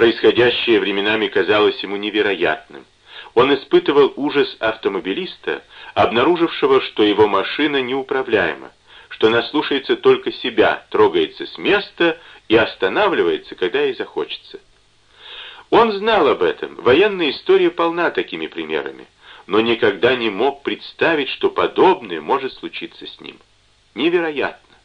Происходящее временами казалось ему невероятным. Он испытывал ужас автомобилиста, обнаружившего, что его машина неуправляема, что она слушается только себя, трогается с места и останавливается, когда ей захочется. Он знал об этом, военная история полна такими примерами, но никогда не мог представить, что подобное может случиться с ним. Невероятно.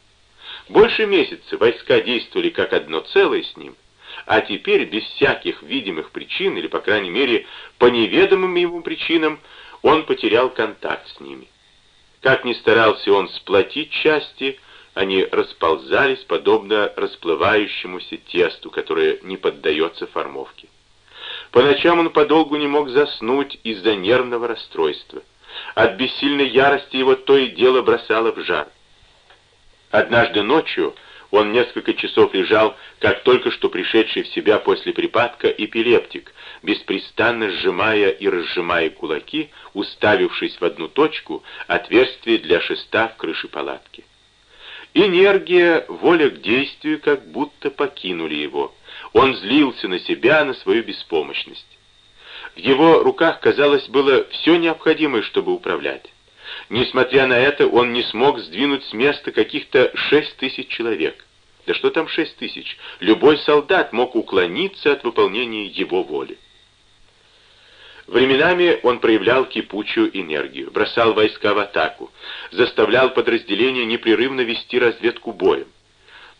Больше месяца войска действовали как одно целое с ним, а теперь без всяких видимых причин, или, по крайней мере, по неведомым ему причинам, он потерял контакт с ними. Как ни старался он сплотить части, они расползались, подобно расплывающемуся тесту, которое не поддается формовке. По ночам он подолгу не мог заснуть из-за нервного расстройства. От бессильной ярости его то и дело бросало в жар. Однажды ночью он несколько часов лежал, как только что пришедший в себя после припадка эпилептик, беспрестанно сжимая и разжимая кулаки, уставившись в одну точку, отверстие для шеста в крыше палатки. Энергия, воля к действию как будто покинули его. Он злился на себя, на свою беспомощность. В его руках, казалось, было все необходимое, чтобы управлять. Несмотря на это, он не смог сдвинуть с места каких-то шесть тысяч человек. Да что там шесть тысяч? Любой солдат мог уклониться от выполнения его воли. Временами он проявлял кипучую энергию, бросал войска в атаку, заставлял подразделения непрерывно вести разведку боем.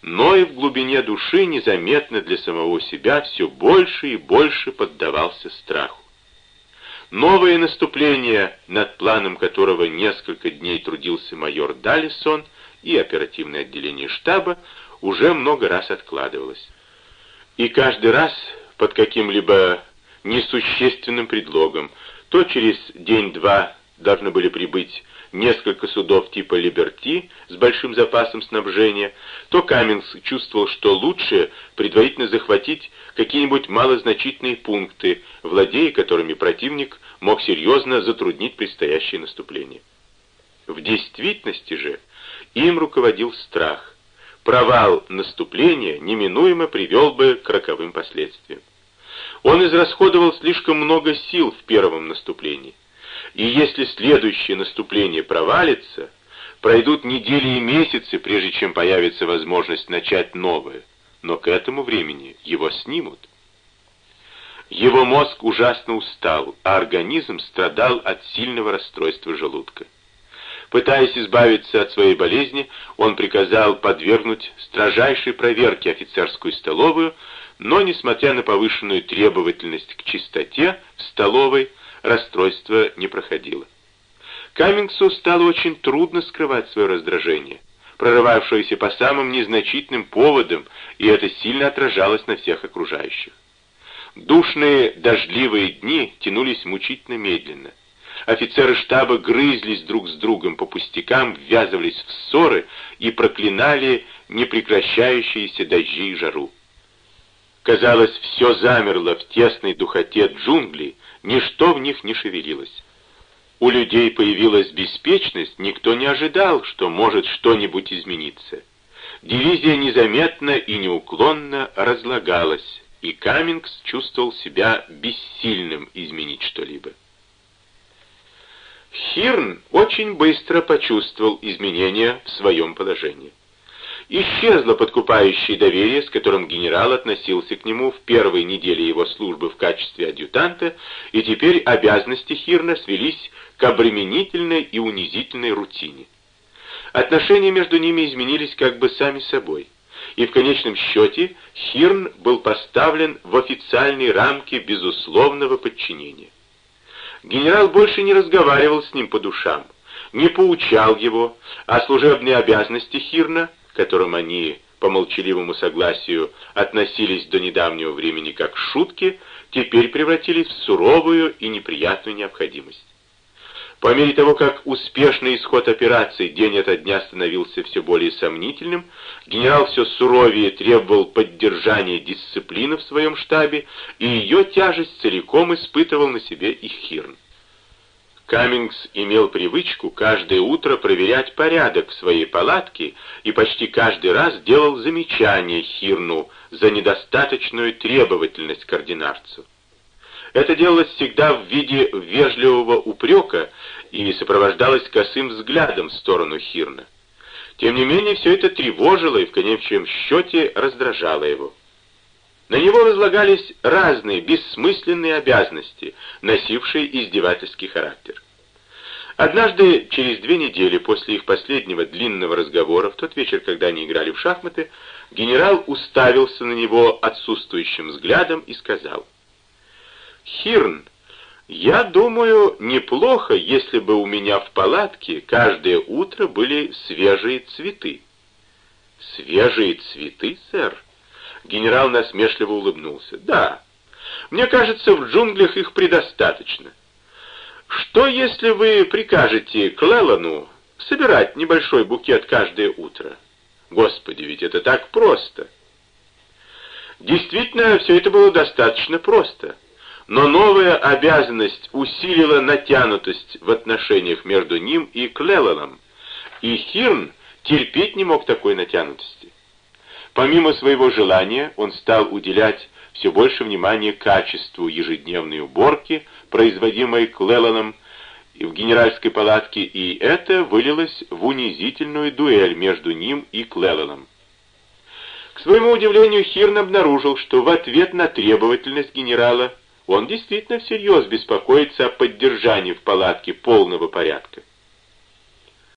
Но и в глубине души незаметно для самого себя все больше и больше поддавался страху. Новое наступление, над планом которого несколько дней трудился майор Далисон и оперативное отделение штаба, уже много раз откладывалось. И каждый раз под каким-либо несущественным предлогом, то через день-два должны были прибыть несколько судов типа «Либерти» с большим запасом снабжения, то Каменс чувствовал, что лучше предварительно захватить какие-нибудь малозначительные пункты, владея которыми противник мог серьезно затруднить предстоящее наступление. В действительности же им руководил страх. Провал наступления неминуемо привел бы к роковым последствиям. Он израсходовал слишком много сил в первом наступлении. И если следующее наступление провалится, пройдут недели и месяцы, прежде чем появится возможность начать новое, но к этому времени его снимут. Его мозг ужасно устал, а организм страдал от сильного расстройства желудка. Пытаясь избавиться от своей болезни, он приказал подвергнуть строжайшей проверке офицерскую столовую, но, несмотря на повышенную требовательность к чистоте в столовой, расстройство не проходило. Каммингсу стало очень трудно скрывать свое раздражение, прорывавшееся по самым незначительным поводам, и это сильно отражалось на всех окружающих. Душные дождливые дни тянулись мучительно медленно. Офицеры штаба грызлись друг с другом по пустякам, ввязывались в ссоры и проклинали непрекращающиеся дожди и жару. Казалось, все замерло в тесной духоте джунглей, ничто в них не шевелилось. У людей появилась беспечность, никто не ожидал, что может что-нибудь измениться. Дивизия незаметно и неуклонно разлагалась, и Каммингс чувствовал себя бессильным изменить что-либо. Хирн очень быстро почувствовал изменения в своем положении. Исчезло подкупающее доверие, с которым генерал относился к нему в первой неделе его службы в качестве адъютанта, и теперь обязанности Хирна свелись к обременительной и унизительной рутине. Отношения между ними изменились как бы сами собой, и в конечном счете Хирн был поставлен в официальные рамки безусловного подчинения. Генерал больше не разговаривал с ним по душам, не поучал его, а служебные обязанности Хирна которым они по молчаливому согласию относились до недавнего времени как шутки, теперь превратились в суровую и неприятную необходимость. По мере того, как успешный исход операции день ото дня становился все более сомнительным, генерал все суровее требовал поддержания дисциплины в своем штабе, и ее тяжесть целиком испытывал на себе и Хирн. Каммингс имел привычку каждое утро проверять порядок своей палатке и почти каждый раз делал замечание Хирну за недостаточную требовательность к ординарцу. Это делалось всегда в виде вежливого упрека и сопровождалось косым взглядом в сторону Хирна. Тем не менее, все это тревожило и в конечном счете раздражало его. На него возлагались разные бессмысленные обязанности, носившие издевательский характер. Однажды, через две недели после их последнего длинного разговора, в тот вечер, когда они играли в шахматы, генерал уставился на него отсутствующим взглядом и сказал, «Хирн, я думаю, неплохо, если бы у меня в палатке каждое утро были свежие цветы». «Свежие цветы, сэр?» Генерал насмешливо улыбнулся. «Да, мне кажется, в джунглях их предостаточно. Что, если вы прикажете Клеллану собирать небольшой букет каждое утро? Господи, ведь это так просто!» Действительно, все это было достаточно просто. Но новая обязанность усилила натянутость в отношениях между ним и Клелланом, и Хирн терпеть не мог такой натянутости. Помимо своего желания, он стал уделять все больше внимания качеству ежедневной уборки, производимой Клелланом в генеральской палатке, и это вылилось в унизительную дуэль между ним и Клелланом. К своему удивлению, Хирн обнаружил, что в ответ на требовательность генерала он действительно всерьез беспокоится о поддержании в палатке полного порядка.